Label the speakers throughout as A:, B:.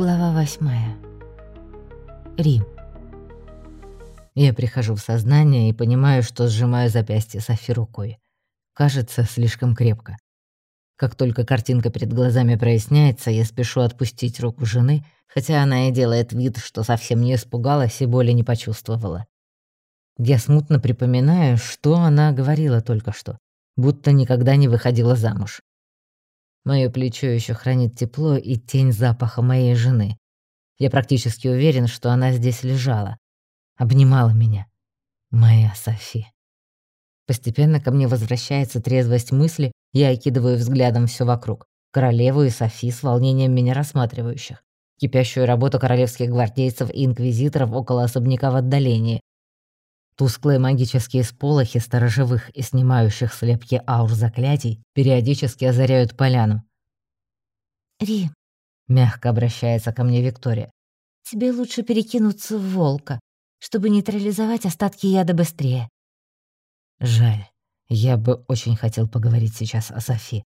A: Глава восьмая. Рим. Я прихожу в сознание и понимаю, что сжимаю запястье Софи рукой. Кажется, слишком крепко. Как только картинка перед глазами проясняется, я спешу отпустить руку жены, хотя она и делает вид, что совсем не испугалась и боли не почувствовала. Я смутно припоминаю, что она говорила только что, будто никогда не выходила замуж. Моё плечо еще хранит тепло и тень запаха моей жены. Я практически уверен, что она здесь лежала. Обнимала меня. Моя Софи. Постепенно ко мне возвращается трезвость мысли, я окидываю взглядом все вокруг. Королеву и Софи с волнением меня рассматривающих. Кипящую работу королевских гвардейцев и инквизиторов около особняка в отдалении, Тусклые магические сполохи сторожевых и снимающих слепки аур заклятий периодически озаряют поляну.
B: «Ри», —
A: мягко обращается ко мне Виктория, —
B: «тебе лучше перекинуться в волка, чтобы нейтрализовать остатки яда быстрее».
A: Жаль. Я бы очень хотел поговорить сейчас о Софи.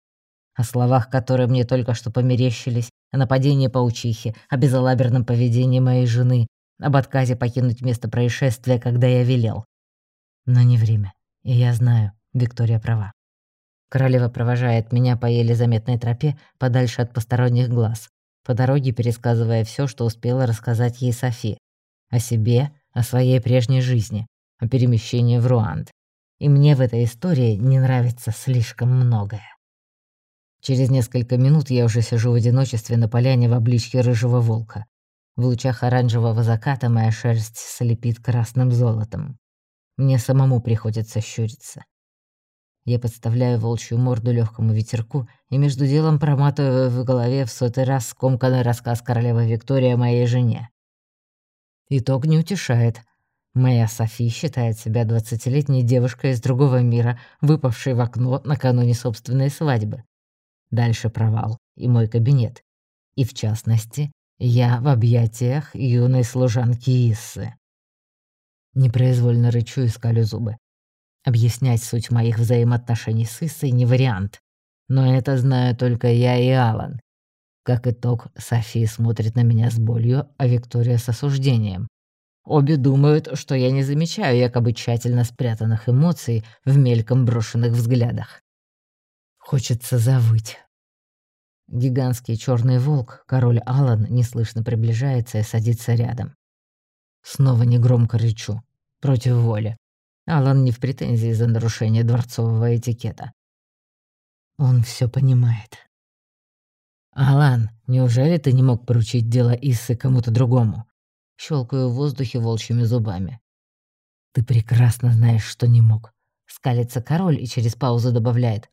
A: О словах, которые мне только что померещились, о нападении паучихи, о безалаберном поведении моей жены, об отказе покинуть место происшествия, когда я велел. Но не время. И я знаю, Виктория права. Королева провожает меня по еле заметной тропе подальше от посторонних глаз, по дороге пересказывая все, что успела рассказать ей Софи. О себе, о своей прежней жизни, о перемещении в Руанд. И мне в этой истории не нравится слишком многое. Через несколько минут я уже сижу в одиночестве на поляне в обличье рыжего волка. В лучах оранжевого заката моя шерсть слепит красным золотом. Мне самому приходится щуриться. Я подставляю волчью морду легкому ветерку и между делом проматываю в голове в сотый раз скомканный рассказ королевы Виктории о моей жене. Итог не утешает. Моя Софи считает себя двадцатилетней девушкой из другого мира, выпавшей в окно накануне собственной свадьбы. Дальше провал и мой кабинет. И в частности, я в объятиях юной служанки Иссы. Непроизвольно рычу и скалю зубы. Объяснять суть моих взаимоотношений с Иссой не вариант. Но это знаю только я и Алан. Как итог, София смотрит на меня с болью, а Виктория с осуждением. Обе думают, что я не замечаю якобы тщательно спрятанных эмоций в мельком брошенных взглядах. Хочется завыть. Гигантский черный волк, король Алан, неслышно приближается и садится рядом. Снова негромко рычу. Против воли. Алан не в претензии за нарушение дворцового этикета. Он все понимает. «Алан, неужели ты не мог поручить дело Иссы кому-то другому?» Щелкаю в воздухе волчьими зубами. «Ты прекрасно знаешь, что не мог». Скалится король и через паузу добавляет.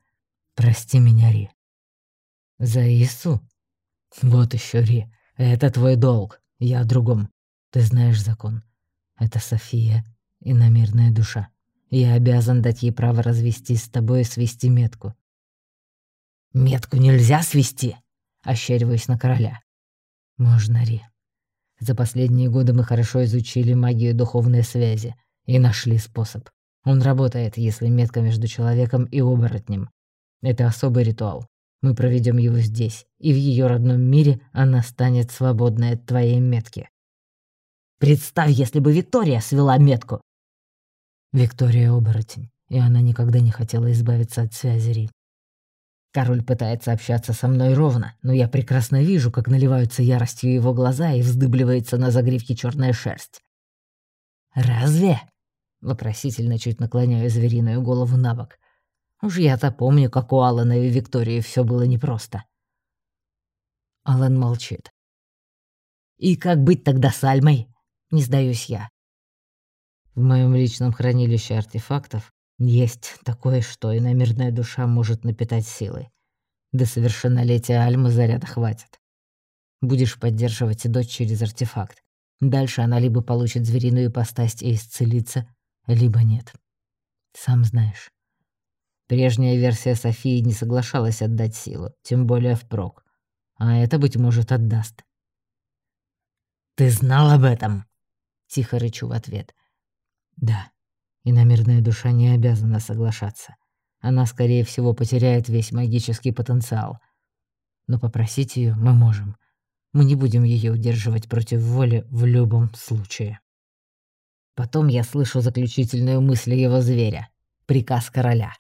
A: «Прости меня, Ри. За Иису? Вот еще, Ри. Это твой долг. Я о другом. Ты знаешь закон. Это София, иномирная душа. Я обязан дать ей право развестись с тобой и свести метку. Метку нельзя свести, ощериваюсь на короля. Можно, Ри. За последние годы мы хорошо изучили магию духовной связи и нашли способ. Он работает, если метка между человеком и оборотнем. Это особый ритуал. Мы проведем его здесь, и в ее родном мире она станет свободной от твоей метки. Представь, если бы Виктория свела метку. Виктория оборотень, и она никогда не хотела избавиться от связи Ри. Король пытается общаться со мной ровно, но я прекрасно вижу, как наливаются яростью его глаза и вздыбливается на загривке черная шерсть. «Разве?» — вопросительно чуть наклоняю звериную голову на бок. Уж я-то помню, как у Алана и Виктории все было непросто. Алан молчит. «И как быть тогда с Альмой?» Не сдаюсь я. В моем личном хранилище артефактов есть такое, что иномирная душа может напитать силой. До совершеннолетия Альмы заряда хватит. Будешь поддерживать дочь через артефакт. Дальше она либо получит звериную ипостась и исцелится, либо нет. Сам знаешь. Прежняя версия Софии не соглашалась отдать силу, тем более впрок. А это, быть может, отдаст. «Ты знал об этом?» — тихо рычу в ответ. «Да, иномерная душа не обязана соглашаться. Она, скорее всего, потеряет весь магический потенциал. Но попросить ее мы можем. Мы не будем ее удерживать против воли в любом случае. Потом я слышу заключительную мысль его зверя. Приказ короля.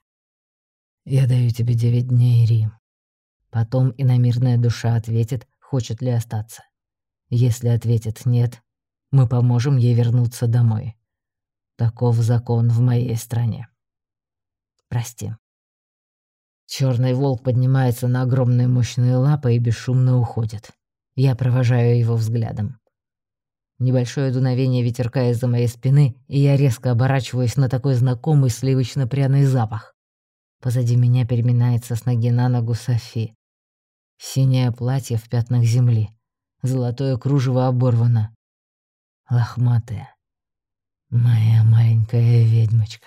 A: «Я даю тебе девять дней, Рим». Потом иномирная душа ответит, хочет ли остаться. Если ответит «нет», мы поможем ей вернуться домой. Таков закон в моей стране. Прости. Черный волк поднимается на огромные мощные лапы и бесшумно уходит. Я провожаю его взглядом. Небольшое дуновение ветерка из-за моей спины, и я резко оборачиваюсь на такой знакомый сливочно-пряный запах. Позади меня переминается с ноги на ногу Софи. Синее платье в пятнах земли. Золотое кружево оборвано. Лохматая. Моя маленькая ведьмочка.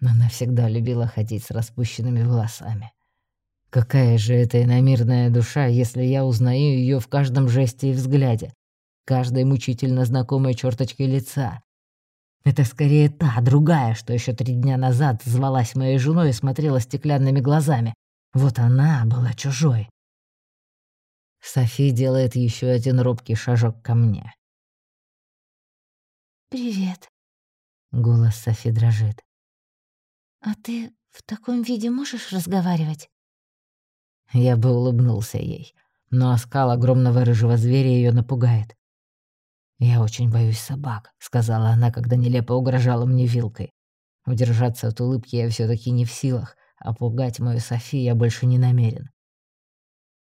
A: Она всегда любила ходить с распущенными волосами. Какая же это иномирная душа, если я узнаю ее в каждом жесте и взгляде, каждой мучительно знакомой черточкой лица. Это скорее та, другая, что еще три дня назад звалась моей женой и смотрела стеклянными глазами. Вот она была чужой. Софи делает еще один робкий шажок ко мне.
B: «Привет», —
A: голос Софи дрожит.
B: «А ты в таком виде можешь разговаривать?»
A: Я бы улыбнулся ей, но оскал огромного рыжего зверя ее напугает. «Я очень боюсь собак», — сказала она, когда нелепо угрожала мне вилкой. Удержаться от улыбки я все таки не в силах, а пугать мою Софи я больше не намерен.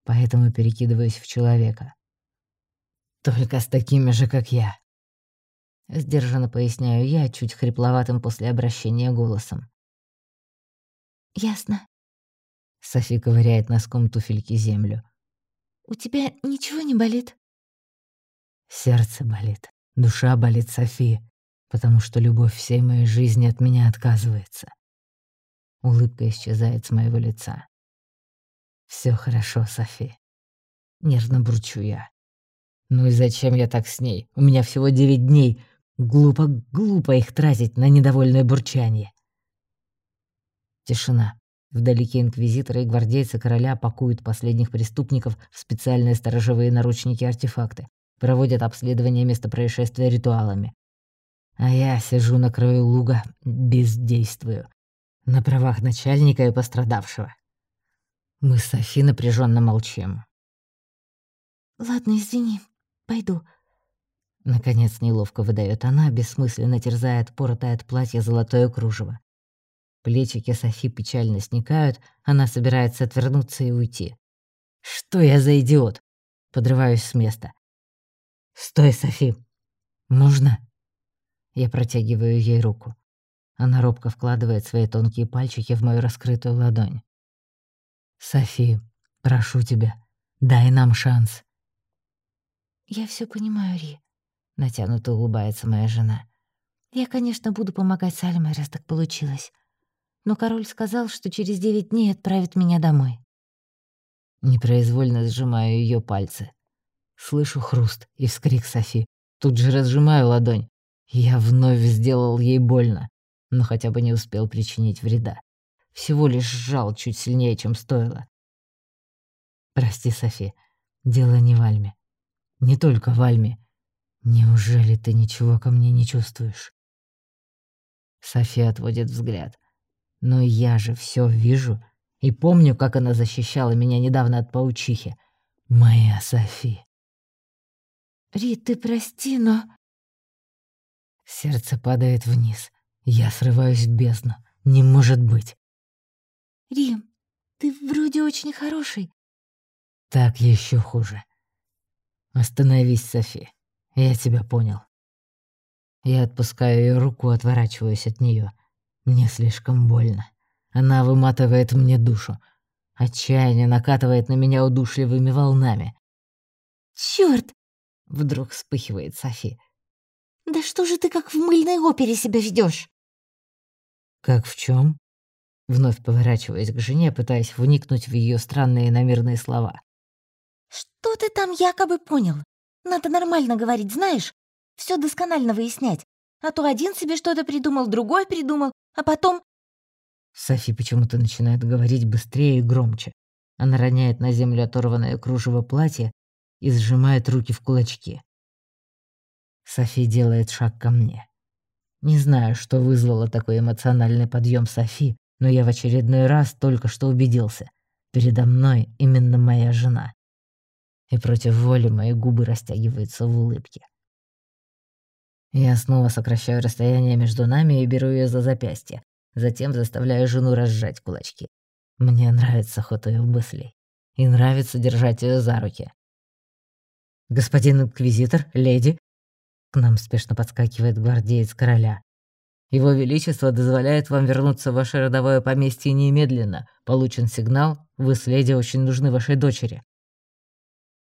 A: Поэтому перекидываюсь в человека. Только с такими же, как я. Сдержанно поясняю я, чуть хрипловатым после обращения голосом.
B: «Ясно».
A: Софи ковыряет носком туфельки землю.
B: «У тебя ничего не болит?»
A: Сердце болит, душа болит Софи, потому что любовь всей моей жизни от меня отказывается. Улыбка исчезает с моего лица. Все хорошо, Софи. Нервно бурчу я. Ну и зачем я так с ней? У меня всего девять дней. Глупо, глупо их тратить на недовольное бурчание. Тишина. Вдалеке инквизиторы и гвардейцы короля пакуют последних преступников в специальные сторожевые наручники-артефакты проводят обследование места происшествия ритуалами. А я сижу на краю луга, бездействую, на правах начальника и пострадавшего. Мы с Софи напряженно молчим.
B: «Ладно, извини, пойду».
A: Наконец неловко выдает она, бессмысленно терзает поротое от платья золотое кружево. Плечики Софи печально сникают, она собирается отвернуться и уйти. «Что я за идиот?» Подрываюсь с места. «Стой, Софи! Можно?» Я протягиваю ей руку. Она робко вкладывает свои тонкие пальчики в мою раскрытую ладонь. «Софи, прошу тебя, дай нам шанс».
B: «Я все понимаю, Ри», — натянуто улыбается моя жена. «Я, конечно, буду помогать Сальме, раз так получилось. Но король сказал, что через девять дней отправит меня домой».
A: Непроизвольно сжимаю ее пальцы. Слышу хруст и вскрик Софи. Тут же разжимаю ладонь. Я вновь сделал ей больно, но хотя бы не успел причинить вреда. Всего лишь сжал чуть сильнее, чем стоило. Прости, Софи, дело не в Альме. Не только в Альме. Неужели ты ничего ко мне не чувствуешь? Софи отводит взгляд. Но я же все вижу и помню, как она защищала меня недавно от паучихи. Моя Софи.
B: Рит, ты прости, но...»
A: Сердце падает вниз. Я срываюсь в бездну. Не может быть.
B: «Рим, ты вроде очень хороший».
A: «Так еще хуже. Остановись, Софи. Я тебя понял». Я отпускаю ее руку, отворачиваюсь от нее. Мне слишком больно. Она выматывает мне душу. Отчаяние накатывает на меня удушливыми волнами.
B: «Чёрт!»
A: Вдруг вспыхивает Софи.
B: «Да что же ты как в мыльной опере себя ведешь?
A: «Как в чем? Вновь поворачиваясь к жене, пытаясь вникнуть в ее странные намерные слова.
B: «Что ты там якобы понял? Надо нормально говорить, знаешь? Все досконально выяснять. А то один себе что-то придумал, другой придумал, а потом...»
A: Софи почему-то начинает говорить быстрее и громче. Она роняет на землю оторванное кружево платья и сжимает руки в кулачки. Софи делает шаг ко мне. Не знаю, что вызвало такой эмоциональный подъем Софи, но я в очередной раз только что убедился. Передо мной именно моя жена. И против воли мои губы растягиваются в улыбке. Я снова сокращаю расстояние между нами и беру ее за запястье. Затем заставляю жену разжать кулачки. Мне нравится ход ее мыслей. И нравится держать ее за руки. «Господин инквизитор, леди!» К нам спешно подскакивает гвардеец короля. «Его Величество дозволяет вам вернуться в ваше родовое поместье немедленно. Получен сигнал, вы с леди очень нужны вашей дочери».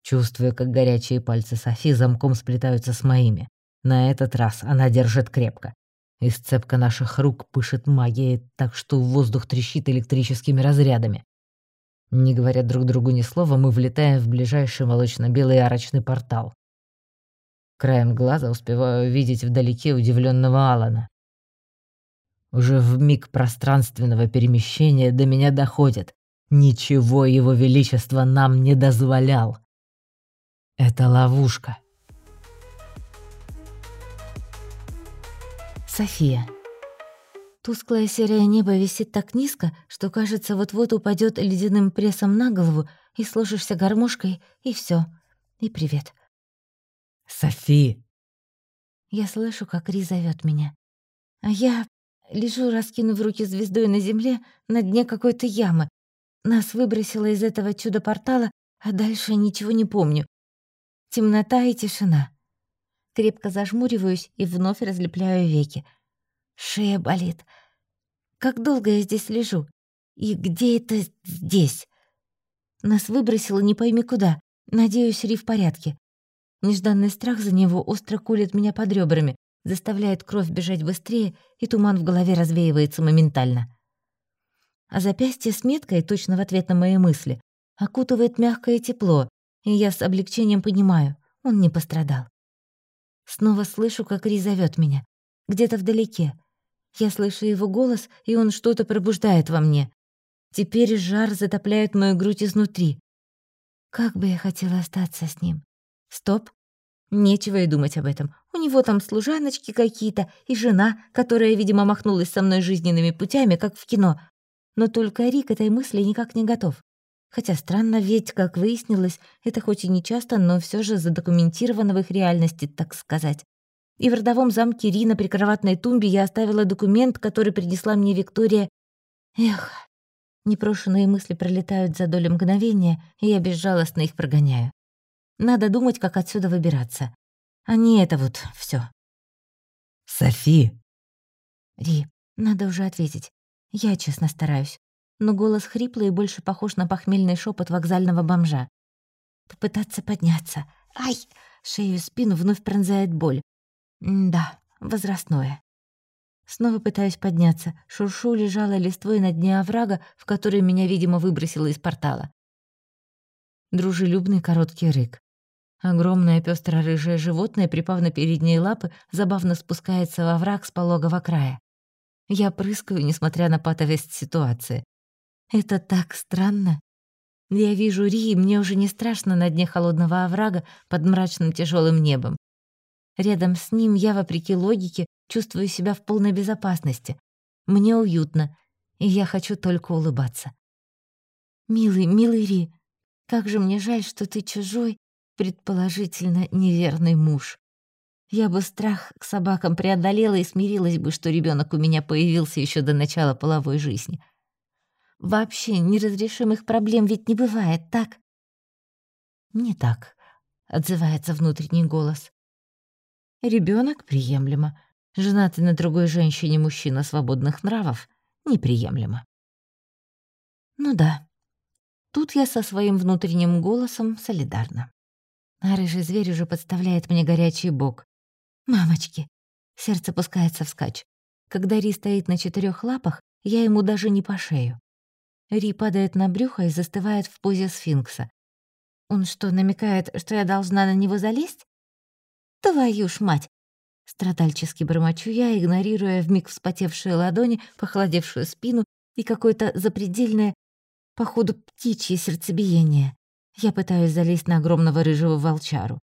A: Чувствую, как горячие пальцы Софи замком сплетаются с моими. На этот раз она держит крепко. И сцепка наших рук пышет магией так, что воздух трещит электрическими разрядами. Не говоря друг другу ни слова, мы влетаем в ближайший молочно-белый арочный портал. Краем глаза успеваю увидеть вдалеке удивленного Алана. Уже в миг пространственного перемещения до меня доходит. Ничего его величество нам не дозволял. Это ловушка.
B: София. Тусклое серое небо висит так низко, что кажется, вот-вот упадет ледяным прессом на голову, и сложишься гармошкой, и все. И привет.
A: «Софи!»
B: Я слышу, как Ри зовет меня. А я лежу, раскинув руки звездой на земле, на дне какой-то ямы. Нас выбросило из этого чудо-портала, а дальше ничего не помню. Темнота и тишина. Крепко зажмуриваюсь и вновь разлепляю веки. Шея болит. Как долго я здесь лежу? И где это здесь? Нас выбросило не пойми куда. Надеюсь, Ри в порядке. Нежданный страх за него остро колет меня под ребрами, заставляет кровь бежать быстрее, и туман в голове развеивается моментально. А запястье с меткой, точно в ответ на мои мысли, окутывает мягкое тепло, и я с облегчением понимаю, он не пострадал. Снова слышу, как Ри зовет меня. Где-то вдалеке. Я слышу его голос, и он что-то пробуждает во мне. Теперь жар затопляет мою грудь изнутри. Как бы я хотела остаться с ним. Стоп. Нечего и думать об этом. У него там служаночки какие-то и жена, которая, видимо, махнулась со мной жизненными путями, как в кино. Но только Рик этой мысли никак не готов. Хотя странно, ведь, как выяснилось, это хоть и не часто, но все же задокументировано в их реальности, так сказать. И в родовом замке Ри на прикроватной тумбе я оставила документ, который принесла мне Виктория. Эх, непрошенные мысли пролетают за долю мгновения, и я безжалостно их прогоняю. Надо думать, как отсюда выбираться. А не это вот все.
A: «Софи!»
B: «Ри, надо уже ответить. Я честно стараюсь. Но голос хриплый и больше похож на похмельный шепот вокзального бомжа. Попытаться подняться. Ай! Шею и спину вновь пронзает боль. да, возрастное. Снова пытаюсь подняться. Шуршу лежала листвой на дне оврага, в который меня, видимо, выбросило из портала. Дружелюбный короткий рык. Огромное пестро-рыжее животное, припав на передние лапы, забавно спускается во враг с пологого края. Я прыскаю, несмотря на патовость ситуации. Это так странно. Я вижу Ри, и мне уже не страшно на дне холодного оврага под мрачным тяжелым небом. Рядом с ним я, вопреки логике, чувствую себя в полной безопасности. Мне уютно, и я хочу только улыбаться. «Милый, милый Ри, как же мне жаль, что ты чужой предположительно неверный муж. Я бы страх к собакам преодолела и смирилась бы, что ребенок у меня появился еще до начала половой жизни. Вообще неразрешимых проблем ведь не бывает, так? Не так, отзывается внутренний голос. Ребенок приемлемо. Женатый на другой женщине мужчина свободных нравов неприемлемо. Ну да, тут я со своим внутренним голосом солидарна а рыжий зверь уже подставляет мне горячий бок. «Мамочки!» Сердце пускается вскачь. Когда Ри стоит на четырех лапах, я ему даже не по шею. Ри падает на брюхо и застывает в позе сфинкса. Он что, намекает, что я должна на него залезть? Твою ж мать! Страдальчески бормочу я, игнорируя вмиг вспотевшие ладони, похолодевшую спину и какое-то запредельное, походу, птичье сердцебиение. Я пытаюсь залезть на огромного рыжего волчару.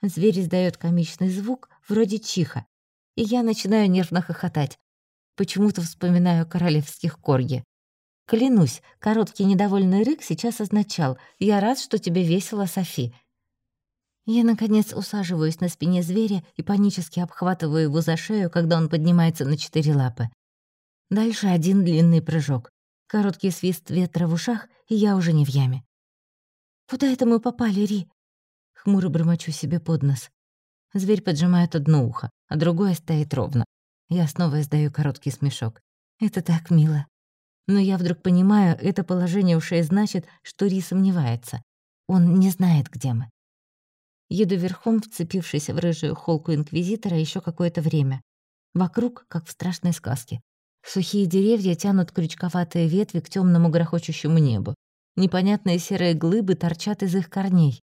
B: Зверь издает комичный звук, вроде чиха, и я начинаю нервно хохотать. Почему-то вспоминаю королевских корги. Клянусь, короткий недовольный рык сейчас означал «Я рад, что тебе весело, Софи». Я, наконец, усаживаюсь на спине зверя и панически обхватываю его за шею, когда он поднимается на четыре лапы. Дальше один длинный прыжок. Короткий свист ветра в ушах, и я уже не в яме. «Куда это мы попали, Ри?» Хмуро бормочу себе под нос. Зверь поджимает одно ухо, а другое стоит ровно. Я снова издаю короткий смешок. Это так мило. Но я вдруг понимаю, это положение ушей значит, что Ри сомневается. Он не знает, где мы. Еду верхом, вцепившись в рыжую холку инквизитора еще какое-то время. Вокруг, как в страшной сказке. Сухие деревья тянут крючковатые ветви к темному грохочущему небу. Непонятные серые глыбы торчат из их корней.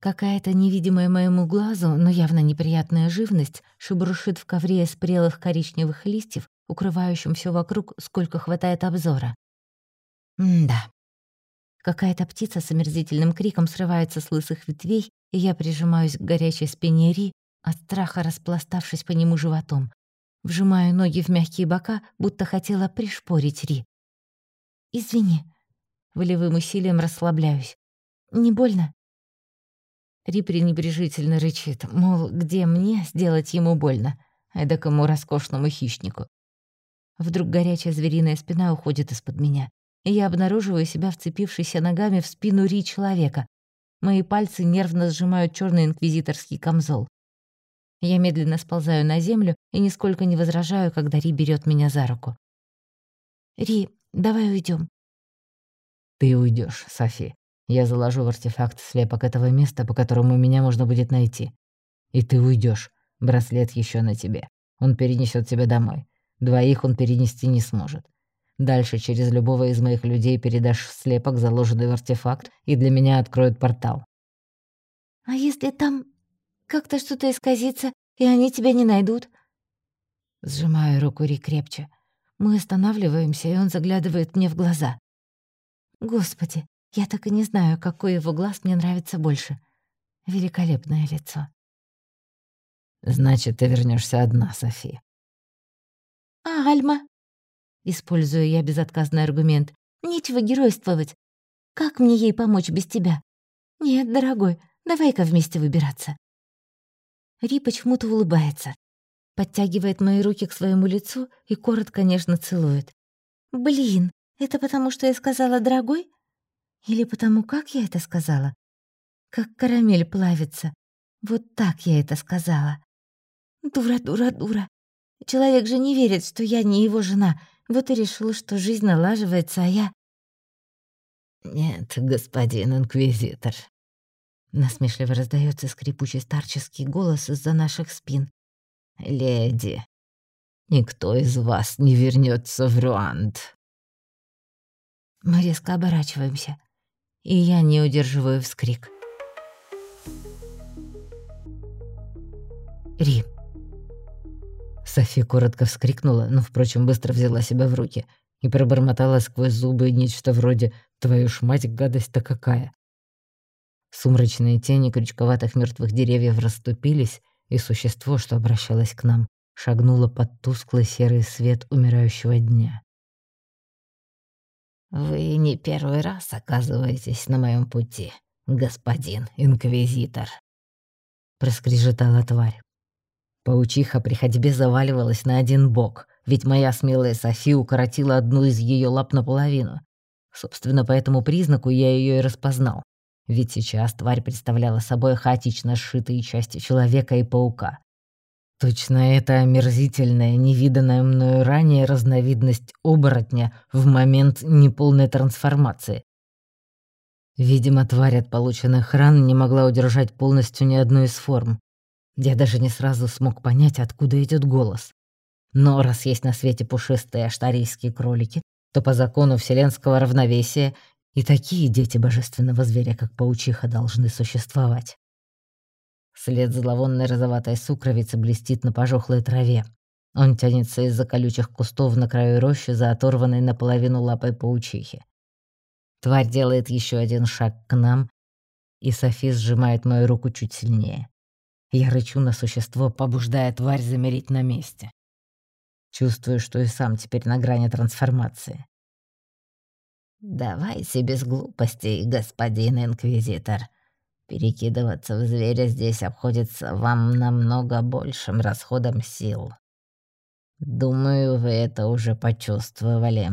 B: Какая-то невидимая моему глазу, но явно неприятная живность шебрушит в ковре из прелых коричневых листьев, укрывающим все вокруг, сколько хватает обзора. М-да. Какая-то птица с омерзительным криком срывается с лысых ветвей, и я прижимаюсь к горячей спине Ри, от страха распластавшись по нему животом. Вжимаю ноги в мягкие бока, будто хотела пришпорить Ри. «Извини». Волевым усилием расслабляюсь. «Не больно?» Ри пренебрежительно рычит, мол, где мне сделать ему больно, эдакому роскошному хищнику. Вдруг горячая звериная спина уходит из-под меня, и я обнаруживаю себя вцепившейся ногами в спину Ри человека. Мои пальцы нервно сжимают черный инквизиторский камзол. Я медленно сползаю на землю и нисколько не возражаю, когда Ри берет меня за руку. «Ри, давай уйдем.
A: «Ты уйдешь, Софи», я заложу в артефакт слепок этого места, по которому меня можно будет найти. И ты уйдешь. Браслет еще на тебе. Он перенесет тебя домой. Двоих он перенести не сможет. Дальше через любого из моих людей передашь слепок, заложенный в артефакт, и для меня откроют портал.
B: А если там как-то что-то исказится, и они тебя не найдут? Сжимаю руку Ри крепче. Мы останавливаемся, и он заглядывает мне в глаза. Господи, я так и не знаю, какой его глаз мне нравится больше. Великолепное лицо.
A: «Значит, ты вернешься одна, Софи».
B: «А, Альма?» Использую я безотказный аргумент. «Нечего геройствовать. Как мне ей помочь без тебя? Нет, дорогой, давай-ка вместе выбираться». Ри почему-то улыбается. Подтягивает мои руки к своему лицу и коротко, конечно, целует. «Блин, это потому, что я сказала «дорогой»?» Или потому, как я это сказала? Как карамель плавится. Вот так я это сказала. Дура, дура, дура. Человек же не верит, что я не его жена. Вот и решила, что жизнь налаживается, а я...
A: «Нет, господин инквизитор», — насмешливо раздается скрипучий старческий голос из-за наших спин. «Леди, никто из вас не вернется в Руанд».
B: Мы резко оборачиваемся и я не удерживаю вскрик.
A: Ри. Софи коротко вскрикнула, но, впрочем, быстро взяла себя в руки и пробормотала сквозь зубы нечто вроде «Твою ж мать, гадость-то какая!». Сумрачные тени крючковатых мертвых деревьев расступились, и существо, что обращалось к нам, шагнуло под тусклый серый свет умирающего дня. «Вы не первый раз оказываетесь на моем пути, господин инквизитор», — проскрежетала тварь. Паучиха при ходьбе заваливалась на один бок, ведь моя смелая Софи укоротила одну из ее лап наполовину. Собственно, по этому признаку я ее и распознал. Ведь сейчас тварь представляла собой хаотично сшитые части человека и паука. Точно это омерзительная, невиданная мною ранее разновидность оборотня в момент неполной трансформации. Видимо, тварь от полученных ран не могла удержать полностью ни одну из форм. Я даже не сразу смог понять, откуда идет голос. Но раз есть на свете пушистые аштарийские кролики, то по закону вселенского равновесия и такие дети божественного зверя, как паучиха, должны существовать. След зловонной розоватой сукровицы блестит на пожухлой траве. Он тянется из-за колючих кустов на краю рощи за оторванной наполовину лапой паучихи. Тварь делает еще один шаг к нам, и Софи сжимает мою руку чуть сильнее. Я рычу на существо, побуждая тварь замереть на месте. Чувствую, что и сам теперь на грани трансформации.
B: «Давайте без глупостей, господин Инквизитор. Перекидываться в зверя здесь обходится вам намного большим расходом сил. Думаю, вы это уже почувствовали».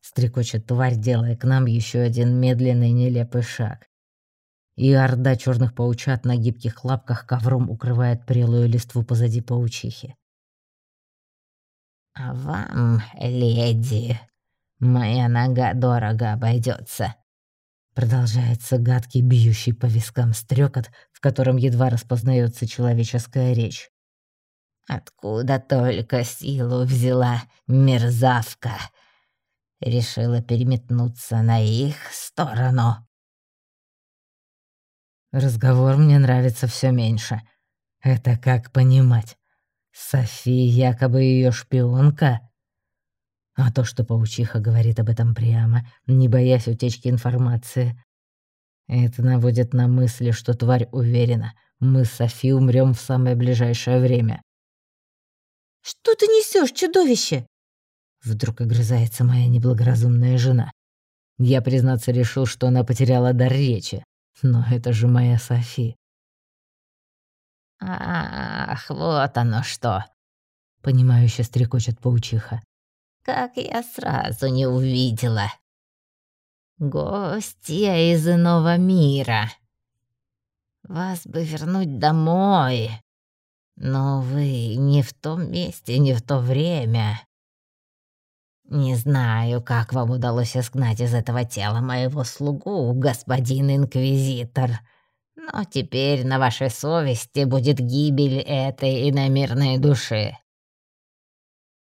A: Стрекочет тварь, делая к нам еще один медленный нелепый шаг. И орда черных паучат на гибких лапках ковром укрывает прелую листву позади паучихи.
B: «А вам, леди, моя нога дорого обойдется.
A: Продолжается гадкий, бьющий по вискам стрекот, в котором едва распознается человеческая речь.
B: Откуда только силу взяла мерзавка? Решила переметнуться на их сторону.
A: Разговор мне нравится все меньше. Это как понимать? Софи якобы ее шпионка? А то, что паучиха говорит об этом прямо, не боясь утечки информации, это наводит на мысли, что тварь уверена, мы с Софи умрем в самое ближайшее время.
B: «Что ты несешь, чудовище?»
A: Вдруг огрызается моя неблагоразумная жена. Я, признаться, решил, что она потеряла дар речи. Но это же моя Софи.
B: «Ах, вот оно что!»
A: Понимающе стрекочет паучиха.
B: «Как я сразу не увидела!» «Гостья из иного мира!» «Вас бы вернуть домой!» «Но вы не в том месте, не в то время!» «Не знаю, как вам удалось изгнать из этого тела моего слугу, господин Инквизитор, но теперь на вашей совести будет гибель этой иномирной души».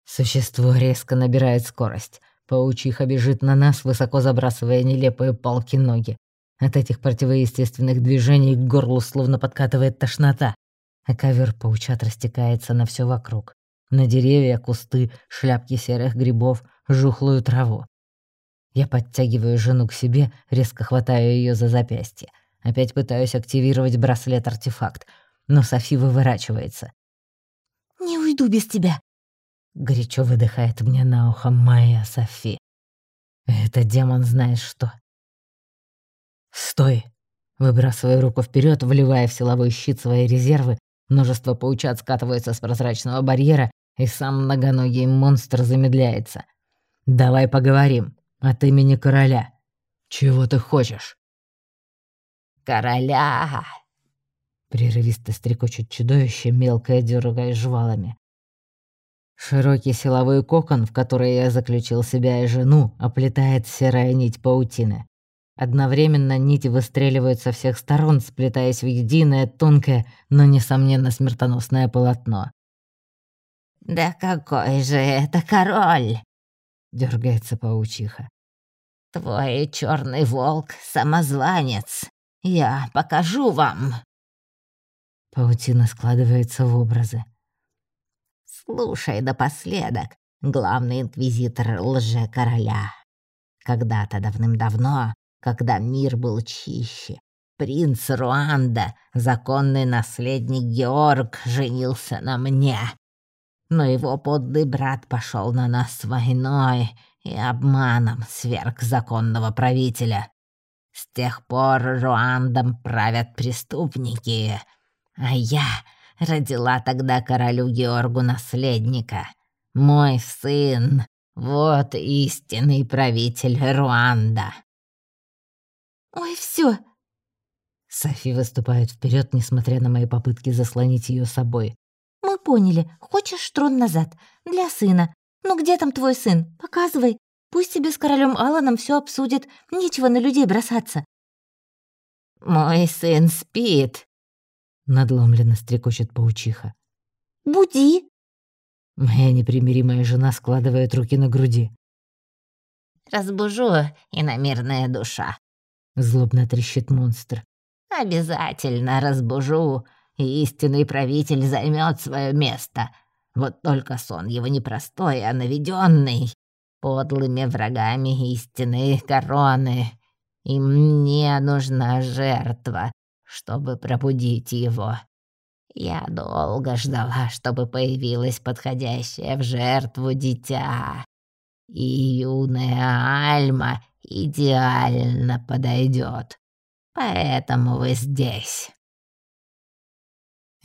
A: Существо резко набирает скорость. Паучиха бежит на нас, высоко забрасывая нелепые палки-ноги. От этих противоестественных движений к горлу словно подкатывает тошнота, а ковер паучат растекается на все вокруг на деревья, кусты, шляпки серых грибов, жухлую траву. Я подтягиваю жену к себе, резко хватаю ее за запястье. Опять пытаюсь активировать браслет-артефакт, но Софи выворачивается.
B: «Не уйду без тебя!»
A: Горячо выдыхает мне на ухо моя Софи. Это демон знаешь что. «Стой!» Выбрасываю руку вперед, вливая в силовой щит свои резервы. Множество паучат скатывается с прозрачного барьера, и сам многоногий монстр замедляется. «Давай поговорим. От имени короля. Чего ты хочешь?»
B: «Короля!»
A: Прерывисто стрекочет чудовище, мелкое дергая жвалами. Широкий силовой кокон, в который я заключил себя и жену, оплетает серая нить паутины. Одновременно нити выстреливают со всех сторон, сплетаясь в единое, тонкое, но, несомненно, смертоносное полотно.
B: «Да какой же это король!» — дергается паучиха. «Твой черный волк — самозванец. Я покажу вам!»
A: Паутина складывается в образы.
B: «Слушай напоследок, главный инквизитор лже-короля. Когда-то давным-давно, когда мир был чище, принц Руанда, законный наследник Георг, женился на мне но его подный брат пошел на нас с войной и обманом сверг законного правителя. С тех пор Руандом правят преступники, а я родила тогда королю Георгу наследника. Мой сын — вот истинный правитель Руанда.
C: «Ой, все.
A: Софи выступает вперед, несмотря на мои попытки заслонить ее собой.
C: Мы поняли. Хочешь трон назад? Для сына. Ну где там твой сын? Показывай. Пусть тебе с королем Аланом все обсудит. Нечего на людей бросаться.
B: Мой сын спит.
A: Надломленно стрекочет паучиха.
C: Буди.
A: Моя непримиримая жена складывает руки на груди.
B: Разбужу, иномирная душа.
A: Злобно трещит монстр.
B: Обязательно разбужу и истинный правитель займет свое место. Вот только сон его непростой, а наведенный. подлыми врагами истинной короны. И мне нужна жертва, чтобы пробудить его. Я долго ждала, чтобы появилась подходящая в жертву дитя. И юная Альма идеально подойдет. Поэтому вы здесь.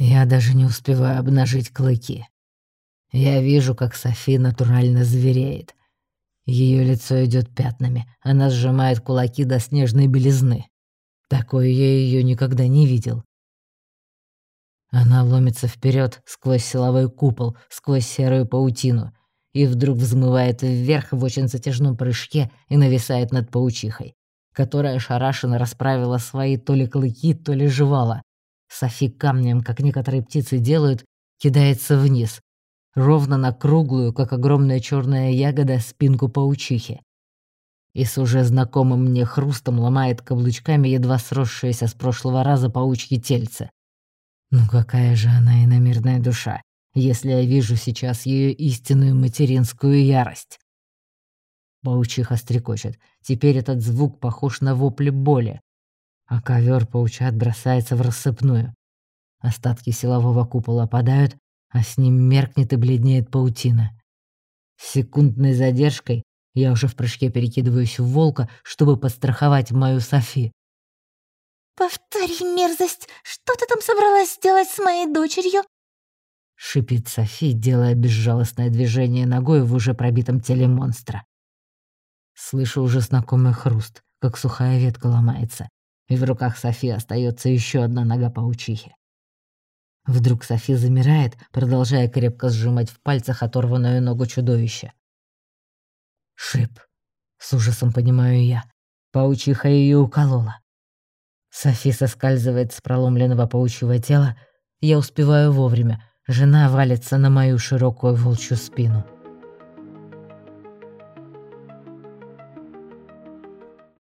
A: Я даже не успеваю обнажить клыки. Я вижу, как Софи натурально звереет. Ее лицо идет пятнами, она сжимает кулаки до снежной белизны. Такой я ее никогда не видел. Она ломится вперед сквозь силовой купол, сквозь серую паутину, и вдруг взмывает вверх в очень затяжном прыжке и нависает над паучихой, которая шарашенно расправила свои то ли клыки, то ли жевала. Софи камнем, как некоторые птицы делают, кидается вниз, ровно на круглую, как огромная черная ягода, спинку паучихи. И с уже знакомым мне хрустом ломает каблучками едва сросшееся с прошлого раза паучьи тельце. Ну какая же она иномирная душа, если я вижу сейчас ее истинную материнскую ярость. Паучиха стрекочет. Теперь этот звук похож на вопли боли. А ковер паучат бросается в рассыпную. Остатки силового купола падают, а с ним меркнет и бледнеет паутина. С секундной задержкой я уже в прыжке перекидываюсь в волка, чтобы подстраховать мою Софи.
C: «Повтори, мерзость, что ты там собралась сделать с моей дочерью?»
A: Шипит Софи, делая безжалостное движение ногой в уже пробитом теле монстра. Слышу уже знакомый хруст, как сухая ветка ломается, и в руках Софи остается еще одна нога паучихи. Вдруг Софи замирает, продолжая крепко сжимать в пальцах оторванную ногу чудовища. Шип. С ужасом понимаю я. Паучиха ее уколола. Софи соскальзывает с проломленного паучьего тела. Я успеваю вовремя. Жена валится на мою широкую волчью спину.